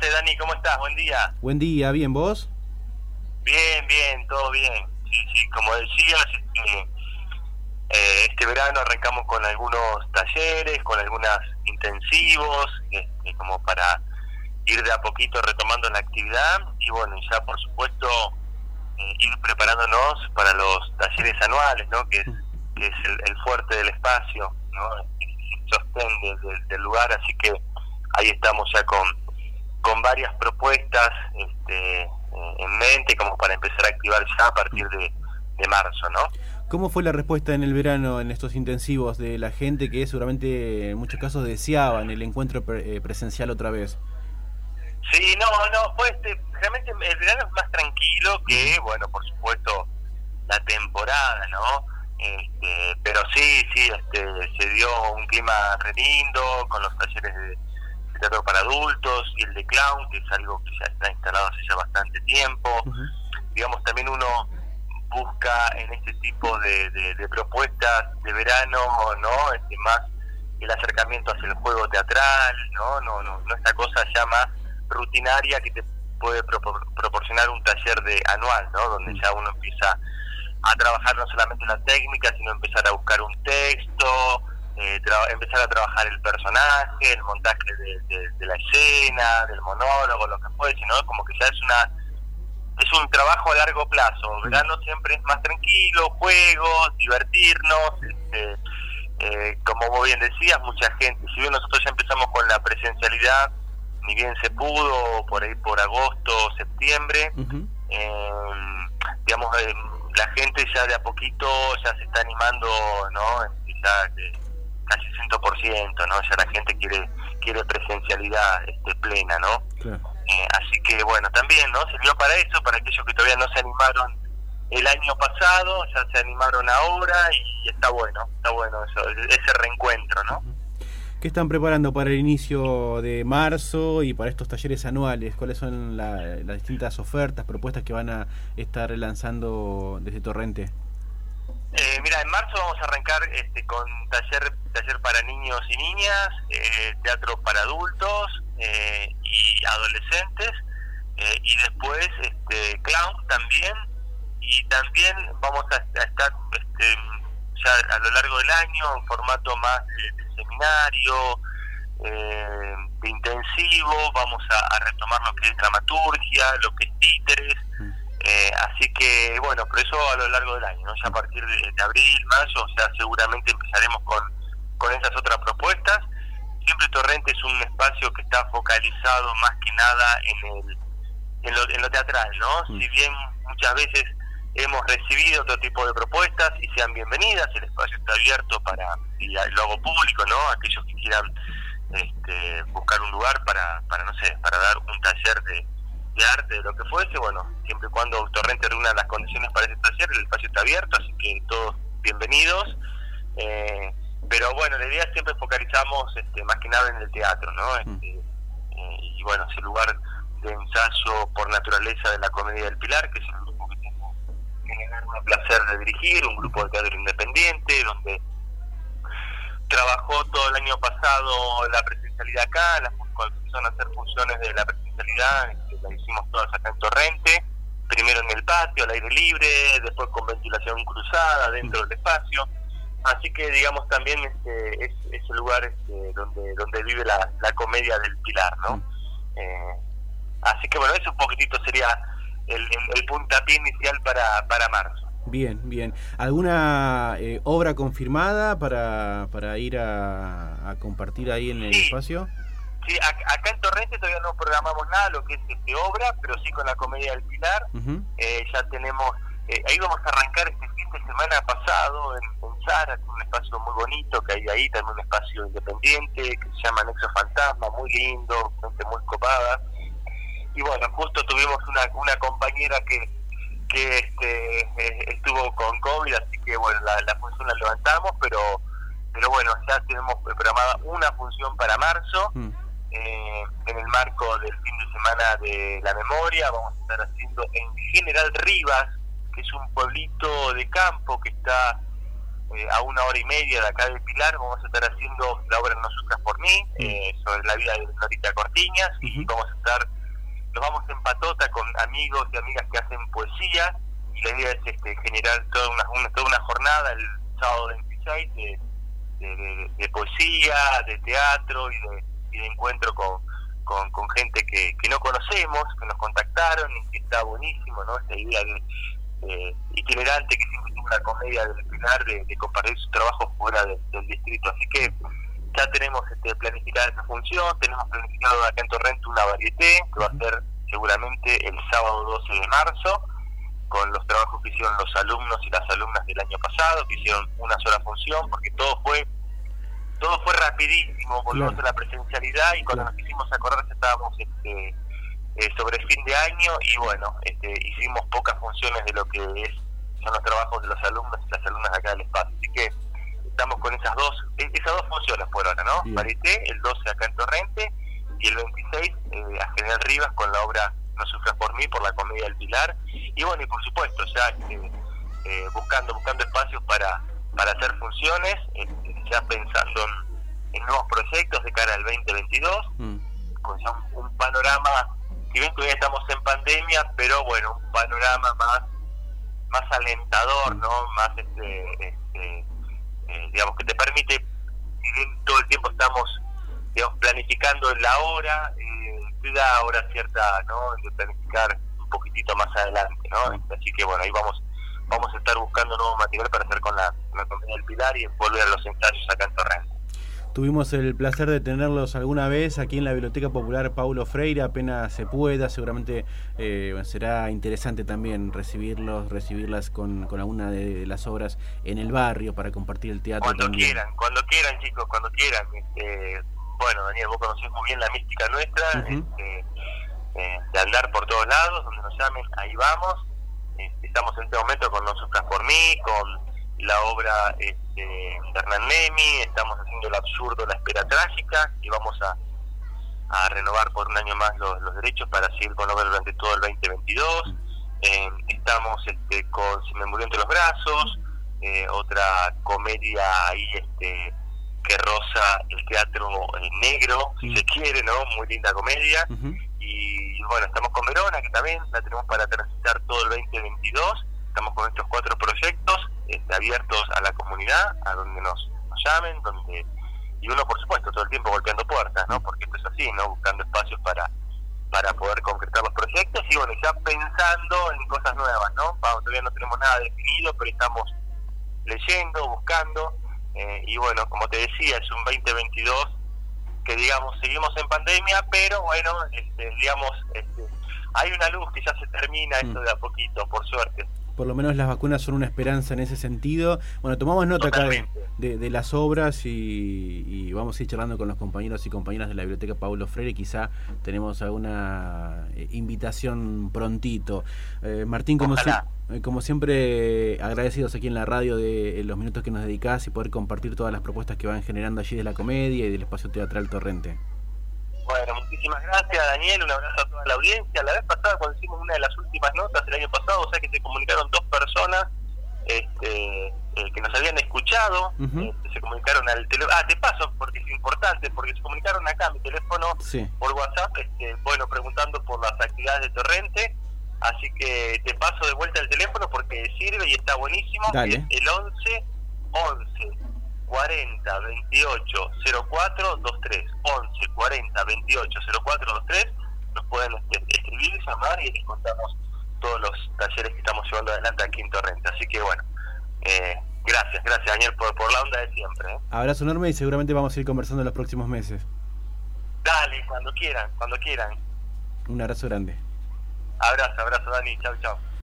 haces, Dani? ¿Cómo estás? Buen día. Buen día, ¿bien vos? Bien, bien, todo bien. Sí, sí, como decías, este, eh, este verano arrancamos con algunos talleres, con algunos intensivos, este, como para ir de a poquito retomando la actividad y bueno, ya por supuesto eh, ir preparándonos para los talleres anuales, ¿no? Que es, que es el, fuerte del espacio, ¿no? El sostén del lugar, así que ahí estamos ya con, con varias propuestas este, en mente como para empezar a activar ya a partir de, marzo, ¿no? ¿Cómo fue la respuesta en el verano en estos intensivos de la gente que seguramente en muchos casos deseaban el encuentro eh, presencial otra vez? Sí, no, no, pues realmente el verano es más tranquilo que, bueno, por supuesto, la temporada, ¿no? Este, pero sí, sí, este, se dio un clima re lindo con los talleres de, teatro para adultos y el de clown, que es algo que ya está instalado hace ya bastante tiempo. Digamos, también uno busca en este tipo de, de, propuestas de verano, ¿no? Este, más el acercamiento hacia el juego teatral, ¿no? No, no, no esta cosa ya más rutinaria que te puede proporcionar un taller de anual, ¿no? Donde ya uno empieza a trabajar no solamente la técnica, sino empezar a buscar un texto, eh, empezar a trabajar el personaje, el montaje de, la escena, del monólogo, lo que fuese, sino como que ya es una es un trabajo a largo plazo. Verano siempre es más tranquilo, juegos, divertirnos, este, eh, como vos bien decías, mucha gente, si bien nosotros ya empezamos con la presencialidad, ni bien se pudo, por ahí por agosto, septiembre, eh, digamos, la gente ya de a poquito ya se está animando, ¿no? Ya, casi 100%, ¿no? Ya la gente quiere quiere presencialidad este, plena, ¿no? Eh, así que bueno, también, ¿no? Sirvió para eso, para aquellos que todavía no se animaron el año pasado, ya se animaron ahora y está bueno, está bueno eso, ese reencuentro, ¿no? ¿Qué están preparando para el inicio de marzo y para estos talleres anuales? ¿Cuáles son las distintas ofertas, propuestas que van a estar lanzando desde Torrente? Eh, mira, en marzo vamos a arrancar este, con taller taller para niños y niñas, eh, teatro para adultos eh, y adolescentes, y después este, clown también, y también vamos a, estar este, ya a lo largo del año en formato más de, seminario, de intensivo, vamos a, a, retomar lo que es dramaturgia, lo que es títeres, mm. Eh, así que, bueno, por eso a lo largo del año, ¿no? ya a partir de, abril, mayo, o sea, seguramente empezaremos con, con esas otras propuestas. Siempre Torrente es un espacio que está focalizado más que nada en, el, en, lo, en lo teatral, ¿no? Mm. Si bien muchas veces hemos recibido otro tipo de propuestas y sean bienvenidas, el espacio está abierto para, y lo hago público, ¿no? Aquellos que quieran este, buscar un lugar para, para, no sé, para dar un taller de de arte, de lo que fuese, bueno, siempre y cuando Torrente reúna las condiciones para ese taller, el espacio está abierto, así que todos bienvenidos. Eh, pero bueno, la idea siempre focalizamos este, más que nada en el teatro, ¿no? Mm. Este, eh, y bueno, ese lugar de ensayo por naturaleza de la Comedia del Pilar, que es el grupo que tengo el placer de dirigir, un grupo de teatro independiente, donde trabajó todo el año pasado la presencialidad acá, las son hacer funciones de la presencialidad la hicimos todas acá en Torrente, primero en el patio, al aire libre, después con ventilación cruzada dentro del espacio. Así que, digamos, también este, es, el lugar este, donde donde vive la, comedia del Pilar, ¿no? Mm. Eh, así que, bueno, eso un poquitito sería el, el, puntapié inicial para, para marzo. Bien, bien. ¿Alguna eh, obra confirmada para, para ir a, compartir ahí en el espacio? Sí, acá en Torrente todavía no programamos nada, lo que es este, obra, pero sí con la Comedia del Pilar. eh, ya tenemos, eh, ahí vamos a arrancar este fin de semana pasado en, en Zara, un espacio muy bonito que hay ahí, también un espacio independiente que se llama Nexo Fantasma, muy lindo, gente muy copada. Y bueno, justo tuvimos una, una compañera que que este, eh, estuvo con COVID, así que bueno, la, la función la levantamos, pero pero bueno, ya tenemos programada una función para marzo. Mm. Eh, en el marco del fin de semana de la memoria. Vamos a estar haciendo en General Rivas, que es un pueblito de campo que está eh, a una hora y media de acá de Pilar, vamos a estar haciendo la obra No Sufras por mí, eh, sobre la vida de Norita Cortiñas, y vamos a estar, nos vamos en patota con amigos y amigas que hacen poesía, y la idea es este, generar toda una, toda una jornada el sábado 26 de, de, poesía, de teatro y de, y de encuentro con, con, gente que, que no conocemos, que nos contactaron y que está buenísimo, ¿no? Esta idea de, itinerante que siempre tuvo la comedia del Pilar de, compartir su trabajo fuera del distrito. Así que ya tenemos este, planificada esa función, tenemos planificado acá en Torrente una varieté que va a ser seguramente el sábado 12 de marzo con los trabajos que hicieron los alumnos y las alumnas del año pasado, que hicieron una sola función, porque todo fue todo fue rapidísimo, volvimos a la presencialidad y cuando nos quisimos acordar estábamos este, eh, sobre fin de año y bueno, este, hicimos pocas funciones de lo que es son los trabajos de los alumnos y las alumnas acá del espacio. Así que estamos con esas dos e, esas dos funciones por ahora, ¿no? el 12 acá en Torrente, y el 26 eh, a General Rivas con la obra No sufras por mí, por la comedia del Pilar. Y bueno, y por supuesto, ya este, eh, buscando buscando espacios para, para hacer funciones, este, ya pensando en, nuevos proyectos de cara al 2022, mm. con ya un panorama si bien todavía estamos en pandemia, pero bueno, un panorama más más alentador, ¿no? Más, este, este eh, digamos, que te permite, si bien todo el tiempo estamos, digamos, planificando en la hora, eh, te da ahora cierta, ¿no? De planificar un poquitito más adelante, ¿no? Así que bueno, ahí vamos vamos a estar buscando nuevo material para hacer con la, con la del Pilar y volver a los ensayos acá en Torrente. Tuvimos el placer de tenerlos alguna vez aquí en la Biblioteca Popular Paulo Freire, apenas se pueda, seguramente eh, será interesante también recibirlos, recibirlas con, con alguna de las obras en el barrio para compartir el teatro. Cuando quieran, cuando quieran chicos, cuando quieran. Este, bueno, Daniel, vos conocés muy bien la mística nuestra, este, eh, de andar por todos lados, donde nos llamen, ahí vamos. Este, estamos en este momento con No Sufras por mí, con la obra este, de Hernán Nemi, estamos haciendo el absurdo La Espera Trágica y vamos a, a renovar por un año más los, los derechos para seguir con obra durante todo el 2022. Eh, estamos este, con Si me murió entre los brazos, eh, otra comedia ahí este, que roza el teatro negro, si se quiere, ¿no? Muy linda comedia. Y bueno, estamos con Verona, que también la tenemos para transitar todo el 2022. Estamos con estos cuatro proyectos este, abiertos a la comunidad, a donde nos, llamen, donde y uno por supuesto todo el tiempo golpeando puertas, ¿no? Porque esto es así, ¿no? Buscando espacios para para poder concretar los proyectos y bueno, ya pensando en cosas nuevas, ¿no? todavía no tenemos nada definido, pero estamos leyendo, buscando eh, y bueno, como te decía, es un 2022 que digamos seguimos en pandemia, pero bueno, este, digamos, este, hay una luz que ya se termina esto mm. de a poquito, por suerte por lo menos las vacunas son una esperanza en ese sentido. Bueno, tomamos nota acá de, las obras y, vamos a ir charlando con los compañeros y compañeras de la Biblioteca Paulo Freire. Quizá tenemos alguna eh, invitación prontito. Eh, Martín, como, eh, como siempre, agradecidos aquí en la radio de los minutos que nos dedicás y poder compartir todas las propuestas que van generando allí de la comedia y del espacio teatral Torrente. Muchísimas gracias Daniel, un abrazo a toda la audiencia. La vez pasada cuando hicimos una de las últimas notas el año pasado, o sea que se comunicaron dos personas este, eh, que nos habían escuchado, este, se comunicaron al teléfono, ah, te paso porque es importante, porque se comunicaron acá a mi teléfono por WhatsApp, este, bueno, preguntando por las actividades de Torrente, así que te paso de vuelta el teléfono porque sirve y está buenísimo, es el 11 11 40 28 04 23 11 40 28 04 23 nos pueden este, escribir, llamar y les contamos todos los talleres que estamos llevando adelante aquí en Torrente. Así que bueno, eh, gracias, gracias Daniel por, por la onda de siempre. ¿eh? Abrazo enorme y seguramente vamos a ir conversando en los próximos meses. Dale, cuando quieran, cuando quieran. Un abrazo grande. Abrazo, abrazo Dani, chao, chao.